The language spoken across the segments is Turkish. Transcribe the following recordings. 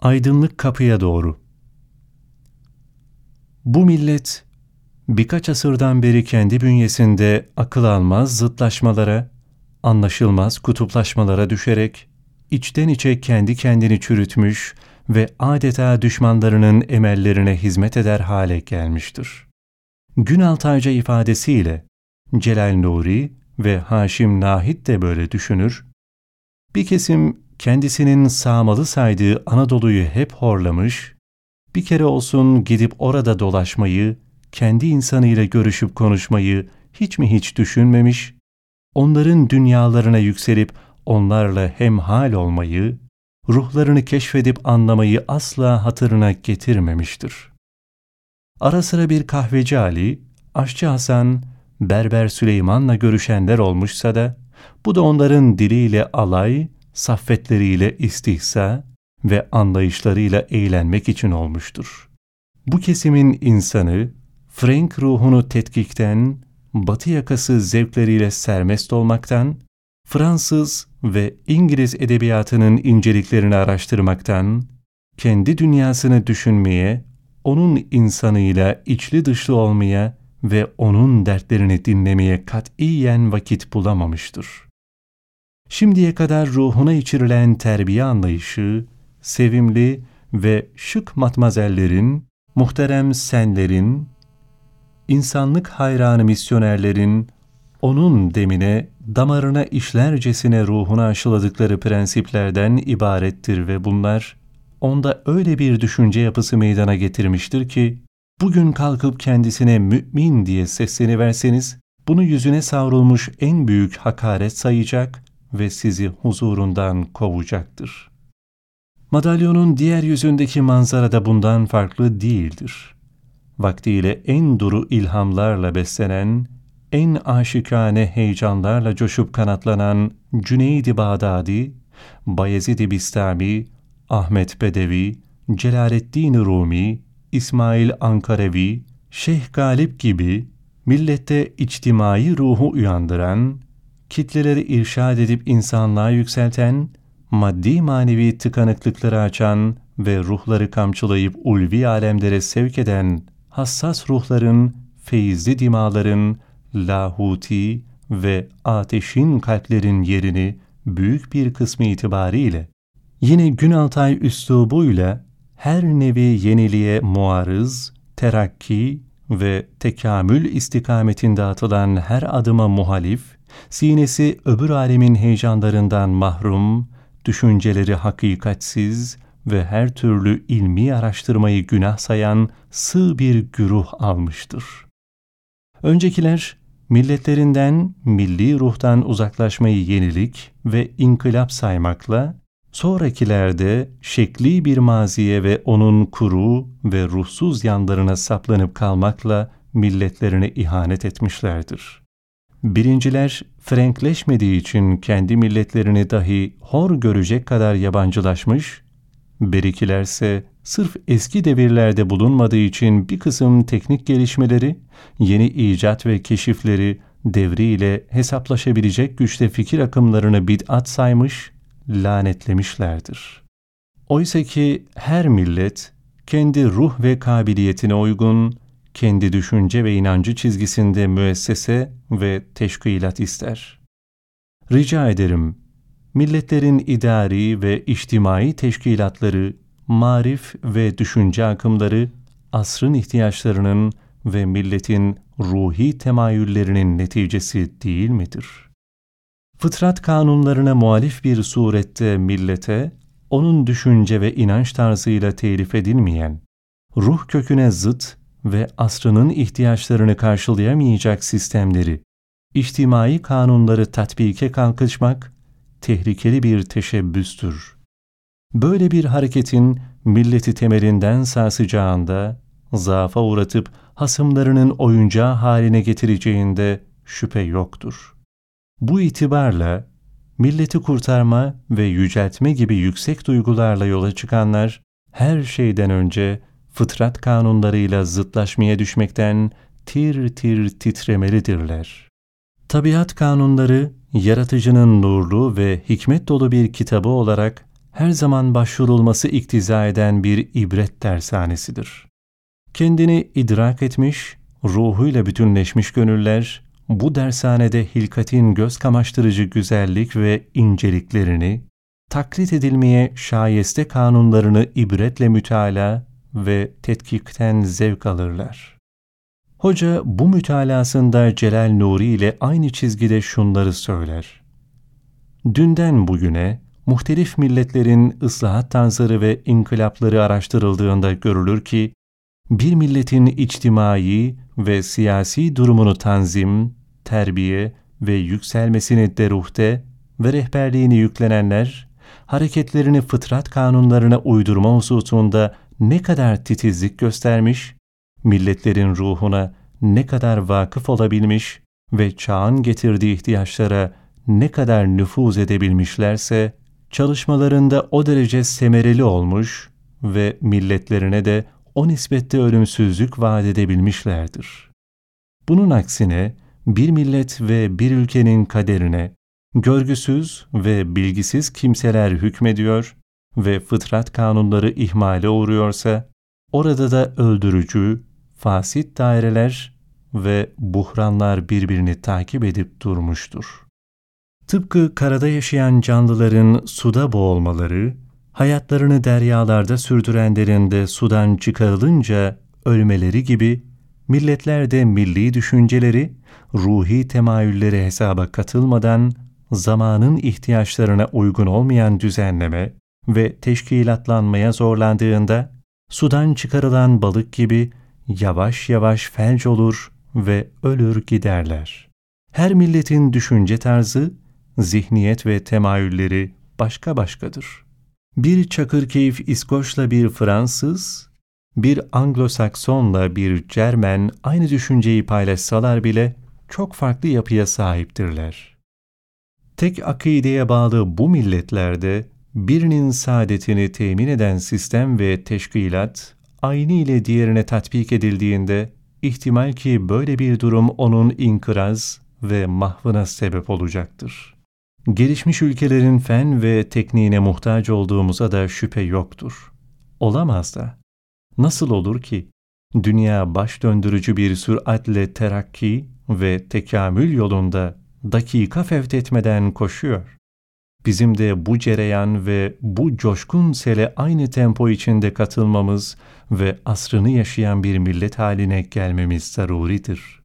Aydınlık kapıya doğru. Bu millet birkaç asırdan beri kendi bünyesinde akıl almaz zıtlaşmalara, anlaşılmaz kutuplaşmalara düşerek içten içe kendi kendini çürütmüş ve adeta düşmanlarının emellerine hizmet eder hale gelmiştir. Günaltayca ifadesiyle Celal Nuri ve Haşim Nahit de böyle düşünür. Bir kesim kendisinin sağmalı saydığı Anadolu'yu hep horlamış, bir kere olsun gidip orada dolaşmayı, kendi insanıyla görüşüp konuşmayı hiç mi hiç düşünmemiş, onların dünyalarına yükselip onlarla hemhal olmayı, ruhlarını keşfedip anlamayı asla hatırına getirmemiştir. Ara sıra bir kahveci Ali, aşçı Hasan, Berber Süleyman'la görüşenler olmuşsa da, bu da onların diliyle alay, saffetleriyle istihsa ve anlayışlarıyla eğlenmek için olmuştur. Bu kesimin insanı, Frank ruhunu tetkikten, batı yakası zevkleriyle sermest olmaktan, Fransız ve İngiliz edebiyatının inceliklerini araştırmaktan, kendi dünyasını düşünmeye, onun insanıyla içli dışlı olmaya ve onun dertlerini dinlemeye katiyen vakit bulamamıştır. Şimdiye kadar ruhuna içirilen terbiye anlayışı, sevimli ve şık matmazellerin, muhterem senlerin, insanlık hayranı misyonerlerin, onun demine, damarına işlercesine ruhuna aşıladıkları prensiplerden ibarettir ve bunlar, onda öyle bir düşünce yapısı meydana getirmiştir ki, bugün kalkıp kendisine mümin diye sesleniverseniz, bunu yüzüne savrulmuş en büyük hakaret sayacak ve sizi huzurundan kovacaktır. Madalyonun diğer yüzündeki manzara da bundan farklı değildir. Vaktiyle en duru ilhamlarla beslenen, en aşikane heyecanlarla coşup kanatlanan Cüneydi Bağdadi, Bayezid-i Bistami, Ahmet Bedevi, Celaleddin Rumi, İsmail Ankarevi, Şeyh Galip gibi millette içtimai ruhu uyandıran, kitleleri irşad edip insanlığa yükselten, maddi manevi tıkanıklıkları açan ve ruhları kamçılayıp ulvi alemlere sevk eden hassas ruhların, feyizli dimaların, lahuti ve ateşin kalplerin yerini büyük bir kısmı itibariyle yine Günaltay üslubuyla her nevi yeniliğe muarız, terakki ve tekamül istikametinde atılan her adıma muhalif, sinesi öbür alemin heyecanlarından mahrum, düşünceleri hakikatsiz ve her türlü ilmi araştırmayı günah sayan sığ bir güruh almıştır. Öncekiler milletlerinden milli ruhtan uzaklaşmayı yenilik ve inkılap saymakla, sonrakilerde şekli bir maziye ve onun kuru ve ruhsuz yanlarına saplanıp kalmakla milletlerine ihanet etmişlerdir. Birinciler frenkleşmediği için kendi milletlerini dahi hor görecek kadar yabancılaşmış, berikilerse sırf eski devirlerde bulunmadığı için bir kısım teknik gelişmeleri, yeni icat ve keşifleri devriyle hesaplaşabilecek güçte fikir akımlarını bid'at saymış, lanetlemişlerdir. Oysa ki her millet kendi ruh ve kabiliyetine uygun, kendi düşünce ve inancı çizgisinde müessese ve teşkilat ister. Rica ederim, milletlerin idari ve içtimai teşkilatları marif ve düşünce akımları asrın ihtiyaçlarının ve milletin ruhi temayüllerinin neticesi değil midir? Fıtrat kanunlarına muhalif bir surette millete, onun düşünce ve inanç tarzıyla telif edilmeyen, ruh köküne zıt ve asrının ihtiyaçlarını karşılayamayacak sistemleri, içtimai kanunları tatbike kalkışmak, tehlikeli bir teşebbüstür. Böyle bir hareketin milleti temelinden sarsacağında, zaafa uğratıp hasımlarının oyuncağı haline getireceğinde şüphe yoktur. Bu itibarla milleti kurtarma ve yüceltme gibi yüksek duygularla yola çıkanlar, her şeyden önce fıtrat kanunlarıyla zıtlaşmaya düşmekten tir tir titremelidirler. Tabiat kanunları, yaratıcının nurlu ve hikmet dolu bir kitabı olarak her zaman başvurulması iktiza eden bir ibret dershanesidir. Kendini idrak etmiş, ruhuyla bütünleşmiş gönüller, bu dershanede hilkatin göz kamaştırıcı güzellik ve inceliklerini, taklit edilmeye şayeste kanunlarını ibretle mütala ve tetkikten zevk alırlar. Hoca bu mütalasında Celal Nuri ile aynı çizgide şunları söyler. Dünden bugüne muhtelif milletlerin ıslahat tarzları ve inkılapları araştırıldığında görülür ki, bir milletin içtimai ve siyasi durumunu tanzim, terbiye ve yükselmesini deruhte ve rehberliğini yüklenenler, hareketlerini fıtrat kanunlarına uydurma hususunda ne kadar titizlik göstermiş, milletlerin ruhuna ne kadar vakıf olabilmiş ve çağın getirdiği ihtiyaçlara ne kadar nüfuz edebilmişlerse, çalışmalarında o derece semereli olmuş ve milletlerine de o nispette ölümsüzlük vaat edebilmişlerdir. Bunun aksine bir millet ve bir ülkenin kaderine görgüsüz ve bilgisiz kimseler hükmediyor ve fıtrat kanunları ihmale uğruyorsa, orada da öldürücü, fasit daireler ve buhranlar birbirini takip edip durmuştur. Tıpkı karada yaşayan canlıların suda boğulmaları, hayatlarını deryalarda sürdürenlerin de sudan çıkarılınca ölmeleri gibi, milletler de milli düşünceleri, ruhi temayülleri hesaba katılmadan zamanın ihtiyaçlarına uygun olmayan düzenleme ve teşkilatlanmaya zorlandığında, sudan çıkarılan balık gibi yavaş yavaş felç olur ve ölür giderler. Her milletin düşünce tarzı, zihniyet ve temayülleri başka başkadır. Bir Çakırkeyif İskoç'la bir Fransız, bir Anglo-Sakson'la bir Cermen aynı düşünceyi paylaşsalar bile çok farklı yapıya sahiptirler. Tek akideye bağlı bu milletlerde birinin saadetini temin eden sistem ve teşkilat aynı ile diğerine tatbik edildiğinde ihtimal ki böyle bir durum onun inkıraz ve mahvına sebep olacaktır. Gelişmiş ülkelerin fen ve tekniğine muhtaç olduğumuza da şüphe yoktur. Olamaz da. Nasıl olur ki? Dünya baş döndürücü bir süratle terakki ve tekamül yolunda dakika fevt etmeden koşuyor. Bizim de bu cereyan ve bu coşkun sele aynı tempo içinde katılmamız ve asrını yaşayan bir millet haline gelmemiz zaruridir.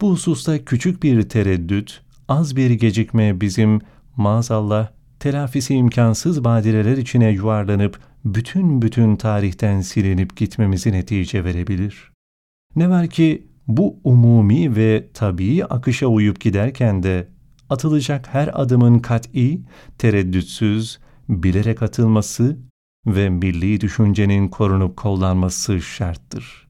Bu hususta küçük bir tereddüt, az bir gecikme bizim maazallah telafisi imkansız badireler içine yuvarlanıp bütün bütün tarihten silinip gitmemizi netice verebilir. Ne var ki bu umumi ve tabii akışa uyup giderken de atılacak her adımın kat'i, tereddütsüz, bilerek atılması ve milli düşüncenin korunup kollanması şarttır.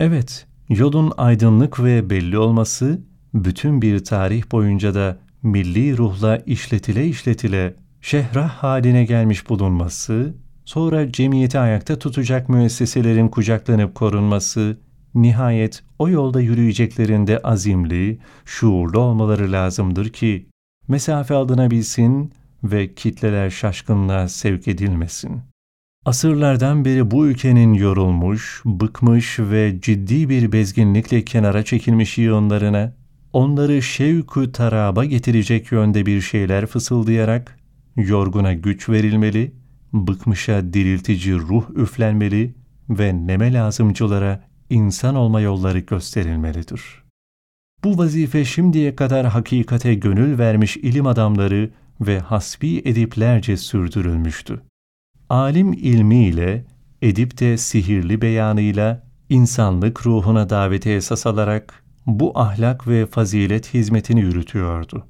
Evet, yolun aydınlık ve belli olması, bütün bir tarih boyunca da milli ruhla işletile işletile şehrah haline gelmiş bulunması, sonra cemiyeti ayakta tutacak müesseselerin kucaklanıp korunması, nihayet o yolda yürüyeceklerinde azimli, şuurlu olmaları lazımdır ki, mesafe alınabilsin ve kitleler şaşkınlığa sevk edilmesin. Asırlardan beri bu ülkenin yorulmuş, bıkmış ve ciddi bir bezginlikle kenara çekilmiş yığınlarına, onları şevku taraba getirecek yönde bir şeyler fısıldayarak, yorguna güç verilmeli, bıkmışa diriltici ruh üflenmeli ve neme lazımcılara insan olma yolları gösterilmelidir. Bu vazife şimdiye kadar hakikate gönül vermiş ilim adamları ve hasbi ediplerce sürdürülmüştü. Alim ilmiyle, edip de sihirli beyanıyla insanlık ruhuna davete esas alarak bu ahlak ve fazilet hizmetini yürütüyordu.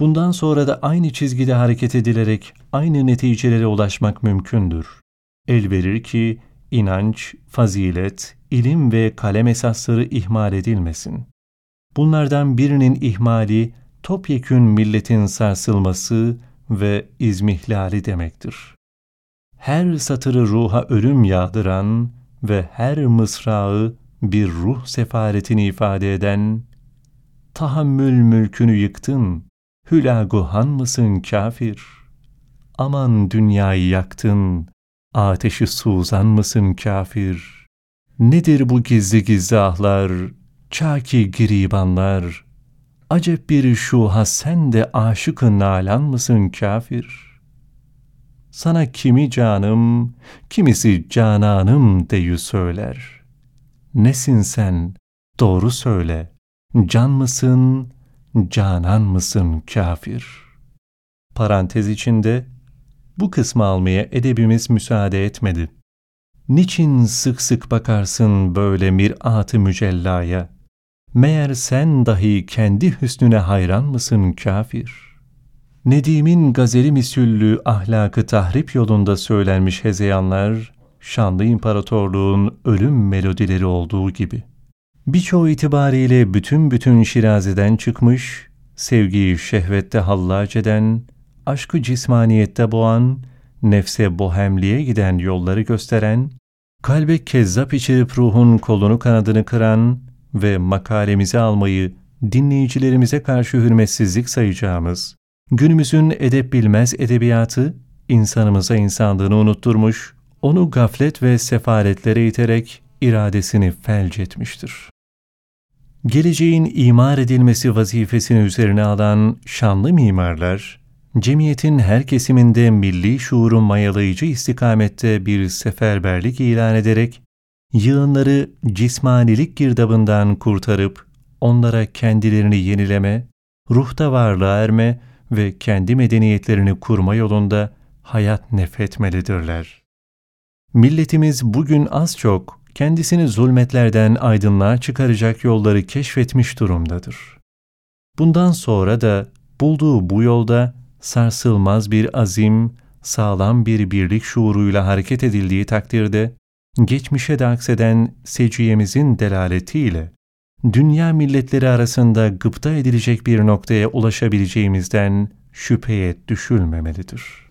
Bundan sonra da aynı çizgide hareket edilerek aynı neticelere ulaşmak mümkündür. El verir ki inanç, fazilet, ilim ve kalem esasları ihmal edilmesin. Bunlardan birinin ihmali topyekün milletin sarsılması ve izmihlali demektir. Her satırı ruha ölüm yağdıran ve her mısrağı bir ruh sefaretini ifade eden, tahammül mülkünü yıktın, hülaguhan mısın kafir? Aman dünyayı yaktın, ateşi suzan mısın kafir? Nedir bu gizli gizli ahlar, çaki giribanlar? Acep bir şuha sen de aşıkın nalan mısın kafir? Sana kimi canım, kimisi cananım deyü söyler. Nesin sen, doğru söyle, can mısın, canan mısın kafir? Parantez içinde, bu kısmı almaya edebimiz müsaade etmedi. Niçin sık sık bakarsın böyle mirat-ı mücellaya? Meğer sen dahi kendi hüsnüne hayran mısın kafir? Nedim'in gazeli misüllü ahlakı tahrip yolunda söylenmiş hezeyanlar, şanlı imparatorluğun ölüm melodileri olduğu gibi. Birçoğu itibariyle bütün bütün Şiraze'den çıkmış, sevgiyi şehvette hallac eden, aşkı cismaniyette boğan, nefse bohemliğe giden yolları gösteren, kalbe kezzap içirip ruhun kolunu kanadını kıran ve makalemizi almayı dinleyicilerimize karşı hürmetsizlik sayacağımız, günümüzün edep bilmez edebiyatı, insanımıza insanlığını unutturmuş, onu gaflet ve sefaretlere iterek iradesini felç etmiştir. Geleceğin imar edilmesi vazifesini üzerine alan şanlı mimarlar, cemiyetin her kesiminde milli şuurun mayalayıcı istikamette bir seferberlik ilan ederek, yığınları cismanilik girdabından kurtarıp, onlara kendilerini yenileme, ruhta varlığa erme ve kendi medeniyetlerini kurma yolunda hayat nefetmelidirler. Milletimiz bugün az çok kendisini zulmetlerden aydınlığa çıkaracak yolları keşfetmiş durumdadır. Bundan sonra da bulduğu bu yolda sarsılmaz bir azim, sağlam bir birlik şuuruyla hareket edildiği takdirde, geçmişe de akseden seciyemizin delaletiyle, dünya milletleri arasında gıpta edilecek bir noktaya ulaşabileceğimizden şüpheye düşülmemelidir.